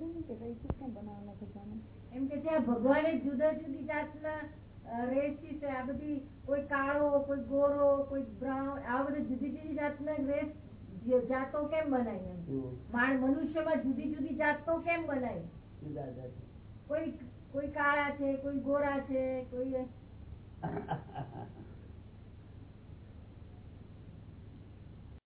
છે ને કે રેસીસ કેમ બનાવેલા ભગવાને એમ કે ત્યાં ભગવાને જુદા જુદી જાતના રેસીસ આ બધી કોઈ કાળો કોઈ ગોરો કોઈ બ્રાઉન આ બધા જુદી જુદી જાતના રેસ જાતો કેમ બનાવી માણ મનુષ્યમાં જુદી જુદી જાતો કેમ બનાવી જુદા જુદા કોઈ કોઈ કાળા છે કોઈ ગોરા છે કોઈ